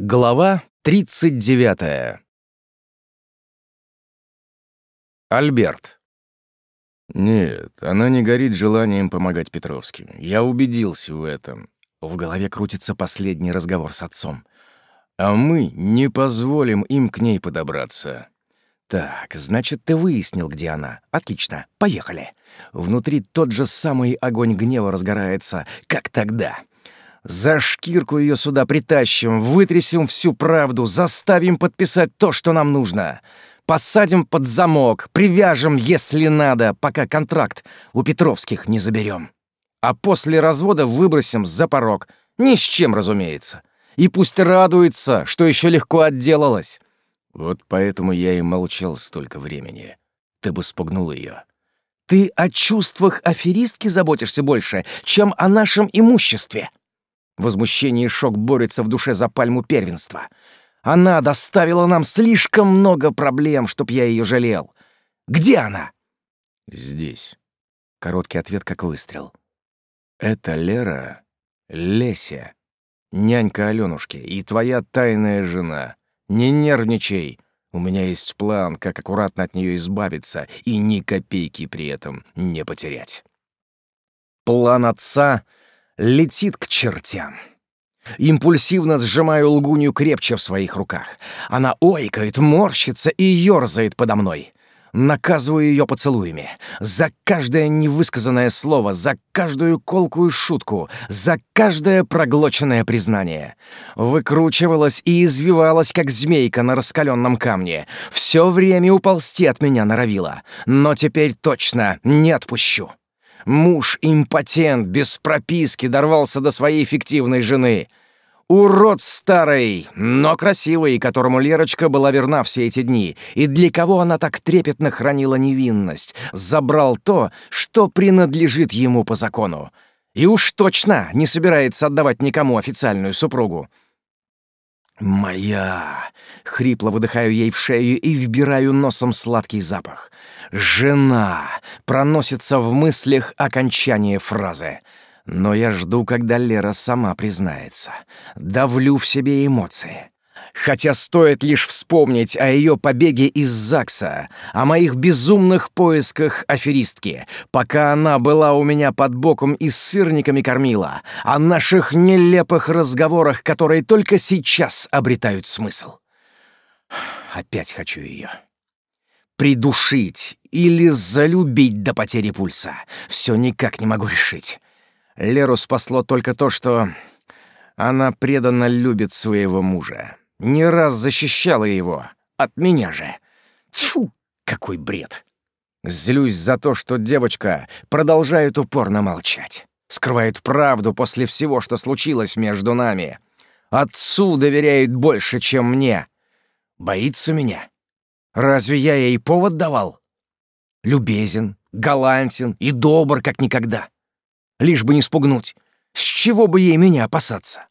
Глава 39. Альберт. Нет, она не горит желанием помогать Петровским. Я убедился в этом. В голове крутится последний разговор с отцом. А мы не позволим им к ней подобраться. Так, значит, ты выяснил, где она. Отлично, поехали. Внутри тот же самый огонь гнева разгорается, как тогда. За шкирку ее сюда притащим, вытрясем всю правду, заставим подписать то, что нам нужно. Посадим под замок, привяжем, если надо, пока контракт у Петровских не заберем. А после развода выбросим за порог. Ни с чем, разумеется. И пусть радуется, что еще легко отделалась. Вот поэтому я и молчал столько времени. Ты бы спугнул ее. Ты о чувствах аферистки заботишься больше, чем о нашем имуществе. Возмущение и шок борются в душе за пальму первенства. Она доставила нам слишком много проблем, чтоб я ее жалел. Где она? Здесь. Короткий ответ, как выстрел. Это Лера, Леся, нянька Алёнушки и твоя тайная жена. Не нервничай. У меня есть план, как аккуратно от нее избавиться и ни копейки при этом не потерять. План отца — летит к чертям. Импульсивно сжимаю лгунью крепче в своих руках. Она ойкает, морщится и ёрзает подо мной. Наказываю ее поцелуями. За каждое невысказанное слово, за каждую колкую шутку, за каждое проглоченное признание. Выкручивалась и извивалась, как змейка на раскаленном камне. Все время уползти от меня норовила. Но теперь точно не отпущу. Муж-импотент без прописки дорвался до своей фиктивной жены. Урод старый, но красивый, которому Лерочка была верна все эти дни, и для кого она так трепетно хранила невинность, забрал то, что принадлежит ему по закону. И уж точно не собирается отдавать никому официальную супругу. «Моя!» — хрипло выдыхаю ей в шею и вбираю носом сладкий запах. «Жена!» — проносится в мыслях окончание фразы. Но я жду, когда Лера сама признается. Давлю в себе эмоции. Хотя стоит лишь вспомнить о ее побеге из ЗАГСа, о моих безумных поисках аферистки, пока она была у меня под боком и сырниками кормила, о наших нелепых разговорах, которые только сейчас обретают смысл. Опять хочу ее. Придушить или залюбить до потери пульса. Все никак не могу решить. Леру спасло только то, что она преданно любит своего мужа. Не раз защищала его. От меня же. Тьфу, какой бред. Злюсь за то, что девочка продолжает упорно молчать. Скрывает правду после всего, что случилось между нами. Отцу доверяет больше, чем мне. Боится меня. Разве я ей повод давал? Любезен, галантен и добр, как никогда. Лишь бы не спугнуть. С чего бы ей меня опасаться?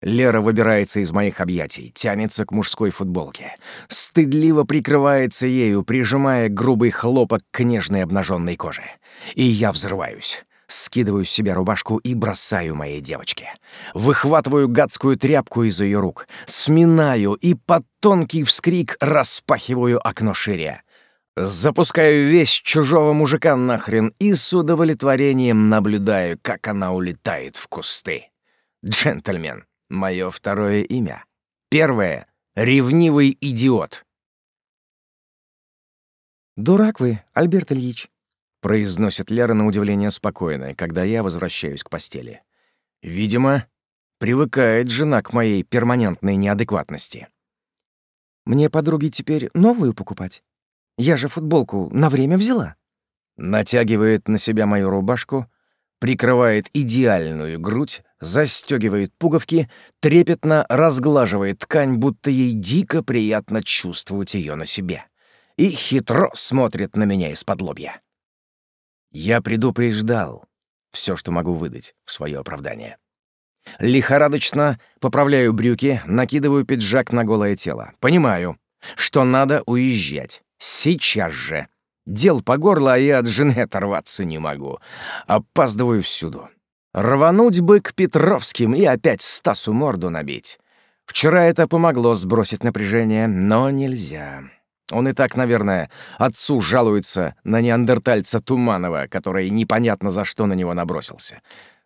Лера выбирается из моих объятий, тянется к мужской футболке. Стыдливо прикрывается ею, прижимая грубый хлопок к нежной обнаженной коже. И я взрываюсь. Скидываю с себя рубашку и бросаю моей девочке. Выхватываю гадскую тряпку из ее рук, сминаю и под тонкий вскрик распахиваю окно шире. Запускаю весь чужого мужика нахрен и с удовлетворением наблюдаю, как она улетает в кусты. Джентльмен. Мое второе имя. Первое — ревнивый идиот. «Дурак вы, Альберт Ильич», — произносит Лера на удивление спокойно, когда я возвращаюсь к постели. Видимо, привыкает жена к моей перманентной неадекватности. «Мне подруги теперь новую покупать? Я же футболку на время взяла». Натягивает на себя мою рубашку, прикрывает идеальную грудь, застегивает пуговки, трепетно разглаживает ткань, будто ей дико приятно чувствовать ее на себе. И хитро смотрит на меня из-под лобья. Я предупреждал все, что могу выдать в свое оправдание. Лихорадочно поправляю брюки, накидываю пиджак на голое тело. Понимаю, что надо уезжать. Сейчас же. Дел по горло, а я от жены оторваться не могу. Опаздываю всюду. Рвануть бы к Петровским и опять Стасу морду набить. Вчера это помогло сбросить напряжение, но нельзя. Он и так, наверное, отцу жалуется на неандертальца Туманова, который непонятно за что на него набросился.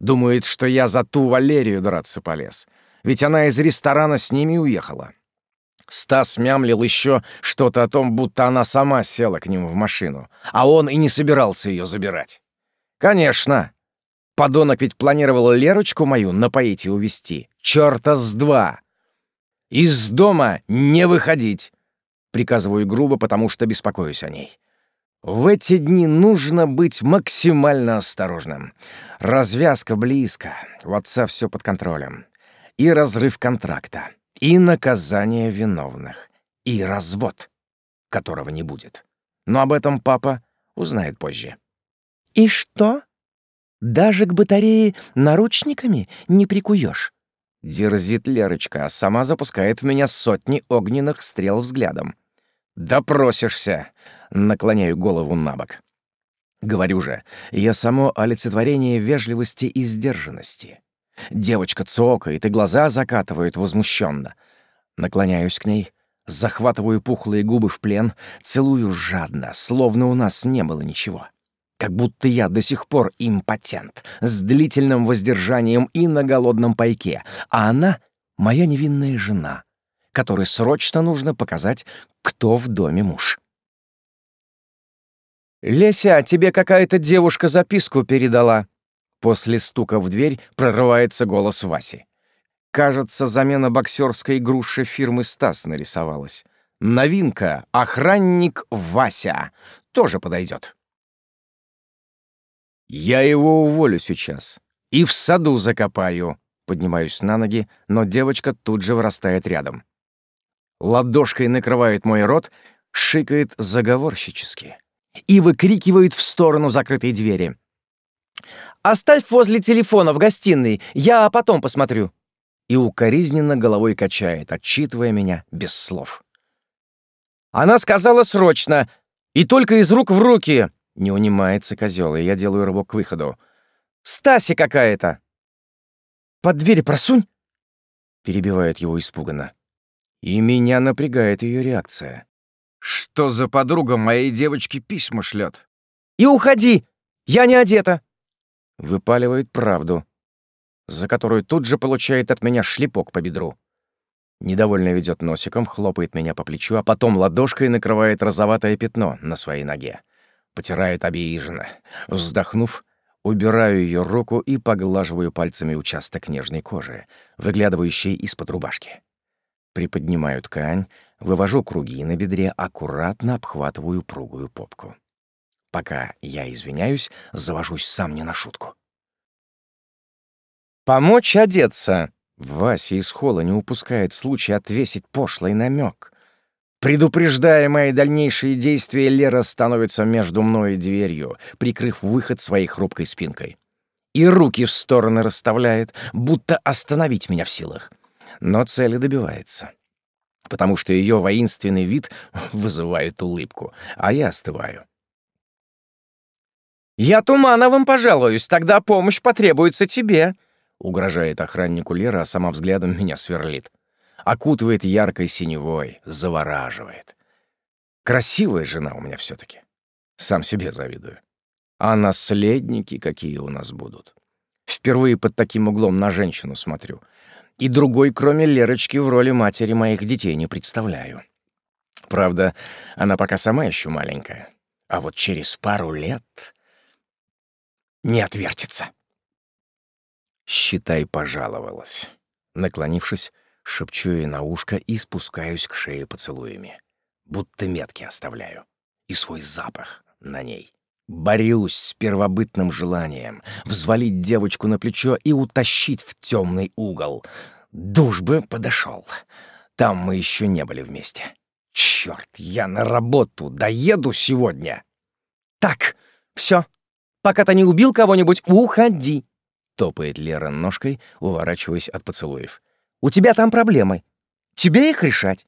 Думает, что я за ту Валерию драться полез. Ведь она из ресторана с ними уехала. Стас мямлил еще что-то о том, будто она сама села к нему в машину, а он и не собирался ее забирать. Конечно. Подонок ведь планировал Лерочку мою напоить и увезти. Чёрта с два. Из дома не выходить. Приказываю грубо, потому что беспокоюсь о ней. В эти дни нужно быть максимально осторожным. Развязка близко, у отца все под контролем. И разрыв контракта, и наказание виновных, и развод, которого не будет. Но об этом папа узнает позже. «И что? Даже к батарее наручниками не прикуешь? Дерзит Лерочка, а сама запускает в меня сотни огненных стрел взглядом. «Допросишься!» — наклоняю голову на бок. Говорю же, я само олицетворение вежливости и сдержанности. Девочка цокает и глаза закатывает возмущенно. Наклоняюсь к ней, захватываю пухлые губы в плен, целую жадно, словно у нас не было ничего. Как будто я до сих пор импотент, с длительным воздержанием и на голодном пайке, а она — моя невинная жена, которой срочно нужно показать, кто в доме муж. «Леся, тебе какая-то девушка записку передала». После стука в дверь прорывается голос Васи. Кажется, замена боксерской груши фирмы «Стас» нарисовалась. Новинка — охранник Вася. Тоже подойдет. «Я его уволю сейчас. И в саду закопаю». Поднимаюсь на ноги, но девочка тут же вырастает рядом. Ладошкой накрывает мой рот, шикает заговорщически и выкрикивает в сторону закрытой двери. «Оставь возле телефона в гостиной, я потом посмотрю». И укоризненно головой качает, отчитывая меня без слов. «Она сказала срочно, и только из рук в руки!» Не унимается козел, и я делаю рывок к выходу. «Стаси какая-то!» «Под дверь просунь!» Перебивает его испуганно. И меня напрягает ее реакция. Что за подруга моей девочки письма шлет? «И уходи! Я не одета!» Выпаливает правду, за которую тут же получает от меня шлепок по бедру. Недовольно ведет носиком, хлопает меня по плечу, а потом ладошкой накрывает розоватое пятно на своей ноге потирает обиженно. Вздохнув, убираю ее руку и поглаживаю пальцами участок нежной кожи, выглядывающий из-под рубашки. Приподнимаю ткань, вывожу круги на бедре, аккуратно обхватываю пругую попку. Пока я извиняюсь, завожусь сам не на шутку. «Помочь одеться!» Вася из холла не упускает случай отвесить пошлый намек. Предупреждая мои дальнейшие действия, Лера становится между мной и дверью, прикрыв выход своей хрупкой спинкой. И руки в стороны расставляет, будто остановить меня в силах. Но цели добивается. Потому что ее воинственный вид вызывает улыбку, а я остываю. «Я Тумановым пожалуюсь, тогда помощь потребуется тебе», — угрожает охраннику Лера, а сама взглядом меня сверлит окутывает яркой синевой, завораживает. Красивая жена у меня все таки Сам себе завидую. А наследники какие у нас будут. Впервые под таким углом на женщину смотрю. И другой, кроме Лерочки, в роли матери моих детей не представляю. Правда, она пока сама еще маленькая. А вот через пару лет не отвертится. Считай, пожаловалась. Наклонившись, Шепчу ей на ушко и спускаюсь к шее поцелуями. Будто метки оставляю. И свой запах на ней. Борюсь с первобытным желанием взвалить девочку на плечо и утащить в темный угол. Душ бы подошел. Там мы еще не были вместе. Черт, я на работу доеду сегодня. Так, все. Пока ты не убил кого-нибудь, уходи. Топает Лера ножкой, уворачиваясь от поцелуев. У тебя там проблемы. Тебе их решать.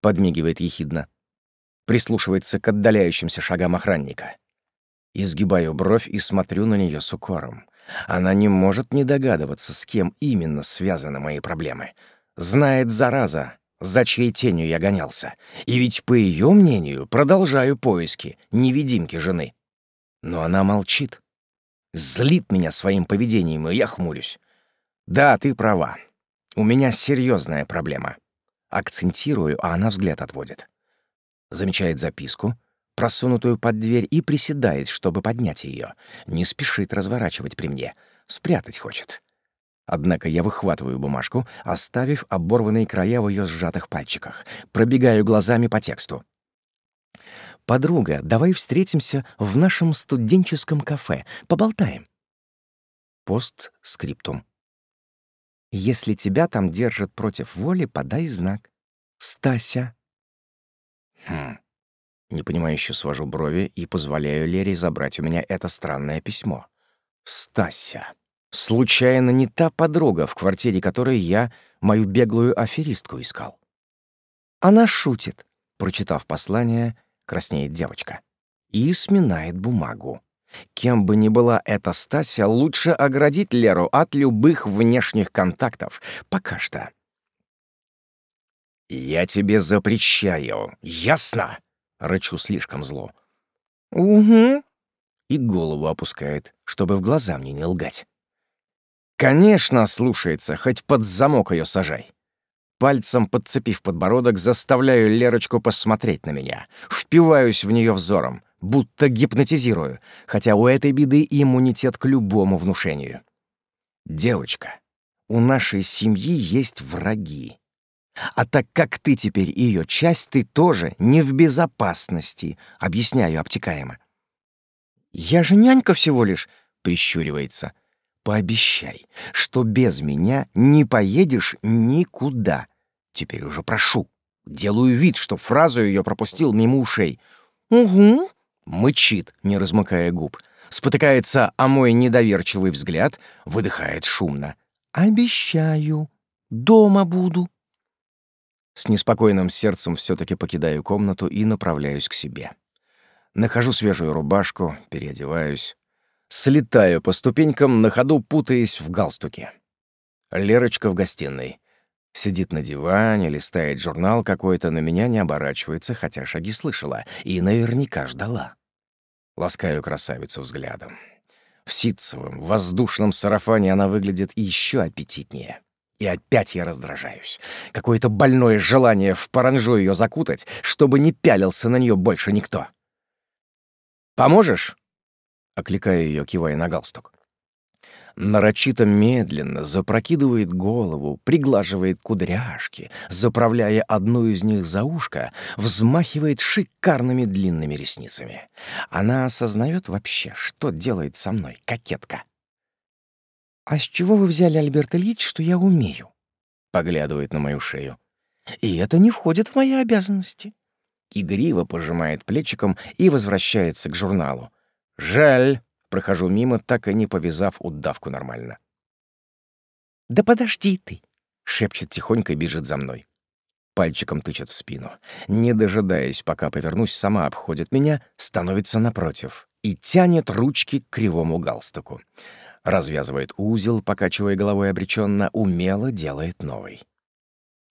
Подмигивает ехидно. Прислушивается к отдаляющимся шагам охранника. Изгибаю бровь и смотрю на нее с укором. Она не может не догадываться, с кем именно связаны мои проблемы. Знает, зараза, за чьей тенью я гонялся. И ведь, по ее мнению, продолжаю поиски невидимки жены. Но она молчит. Злит меня своим поведением, и я хмурюсь. Да, ты права. У меня серьезная проблема. Акцентирую, а она взгляд отводит. Замечает записку, просунутую под дверь, и приседает, чтобы поднять ее. Не спешит разворачивать при мне. Спрятать хочет. Однако я выхватываю бумажку, оставив оборванные края в ее сжатых пальчиках. Пробегаю глазами по тексту. «Подруга, давай встретимся в нашем студенческом кафе. Поболтаем». Постскриптум. «Если тебя там держат против воли, подай знак. Стася». Хм. Непонимающе свожу брови и позволяю Лере забрать у меня это странное письмо. Стася. Случайно не та подруга, в квартире которой я мою беглую аферистку искал. Она шутит, прочитав послание, краснеет девочка и сминает бумагу. Кем бы ни была эта Стася, лучше оградить Леру от любых внешних контактов. Пока что. «Я тебе запрещаю, ясно?» — рычу слишком зло. «Угу». И голову опускает, чтобы в глаза мне не лгать. Конечно, слушается, хоть под замок ее сажай. Пальцем подцепив подбородок, заставляю Лерочку посмотреть на меня. Впиваюсь в нее взором, будто гипнотизирую, хотя у этой беды иммунитет к любому внушению. Девочка, у нашей семьи есть враги. А так как ты теперь ее часть, ты тоже не в безопасности, объясняю обтекаемо. Я же нянька всего лишь, прищуривается — Пообещай, что без меня не поедешь никуда. Теперь уже прошу. Делаю вид, что фразу ее пропустил мимо ушей. «Угу», — мычит, не размыкая губ. Спотыкается о мой недоверчивый взгляд, выдыхает шумно. «Обещаю, дома буду». С неспокойным сердцем все-таки покидаю комнату и направляюсь к себе. Нахожу свежую рубашку, переодеваюсь. Слетаю по ступенькам, на ходу путаясь в галстуке. Лерочка в гостиной. Сидит на диване, листает журнал какой-то, на меня не оборачивается, хотя шаги слышала, и наверняка ждала. Ласкаю красавицу взглядом. В ситцевом, воздушном сарафане она выглядит еще аппетитнее. И опять я раздражаюсь. Какое-то больное желание в паранжу ее закутать, чтобы не пялился на нее больше никто. «Поможешь?» окликая ее, кивая на галстук. Нарочито медленно запрокидывает голову, приглаживает кудряшки, заправляя одну из них за ушко, взмахивает шикарными длинными ресницами. Она осознает вообще, что делает со мной, кокетка. «А с чего вы взяли, Альберт Ильич, что я умею?» Поглядывает на мою шею. «И это не входит в мои обязанности». Игриво пожимает плечиком и возвращается к журналу. «Жаль!» — прохожу мимо, так и не повязав удавку нормально. «Да подожди ты!» — шепчет тихонько и бежит за мной. Пальчиком тычет в спину. Не дожидаясь, пока повернусь, сама обходит меня, становится напротив и тянет ручки к кривому галстуку. Развязывает узел, покачивая головой обреченно, умело делает новый.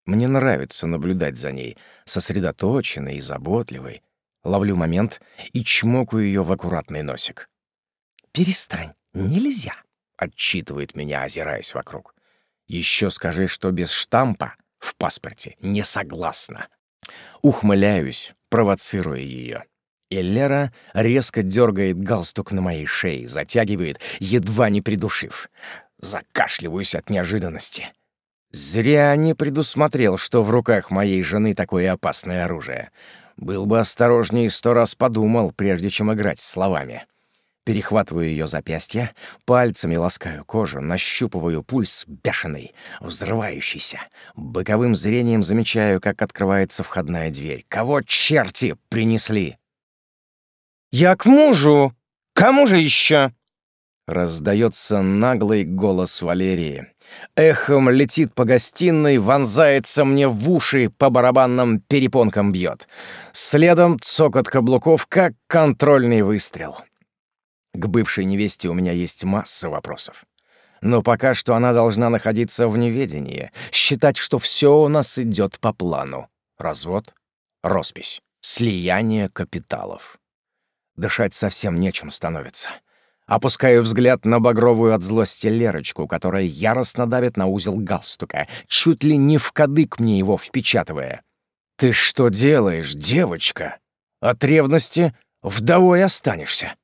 Мне нравится наблюдать за ней, сосредоточенной и заботливой, Ловлю момент и чмокаю ее в аккуратный носик. «Перестань, нельзя», — отчитывает меня, озираясь вокруг. «Еще скажи, что без штампа в паспорте не согласна». Ухмыляюсь, провоцируя ее. И Лера резко дергает галстук на моей шее, затягивает, едва не придушив. Закашливаюсь от неожиданности. Зря не предусмотрел, что в руках моей жены такое опасное оружие. Был бы осторожнее и сто раз подумал, прежде чем играть словами. Перехватываю ее запястье, пальцами ласкаю кожу, нащупываю пульс бешеный, взрывающийся. Боковым зрением замечаю, как открывается входная дверь. Кого черти принесли? «Я к мужу! Кому же еще?» Раздается наглый голос Валерии. Эхом летит по гостиной, вонзается мне в уши, по барабанным перепонкам бьет. Следом цокот каблуков, как контрольный выстрел. К бывшей невесте у меня есть масса вопросов. Но пока что она должна находиться в неведении, считать, что все у нас идет по плану. Развод, роспись, слияние капиталов. Дышать совсем нечем становится. Опускаю взгляд на багровую от злости Лерочку, которая яростно давит на узел галстука, чуть ли не в кадык мне его впечатывая. «Ты что делаешь, девочка? От ревности вдовой останешься».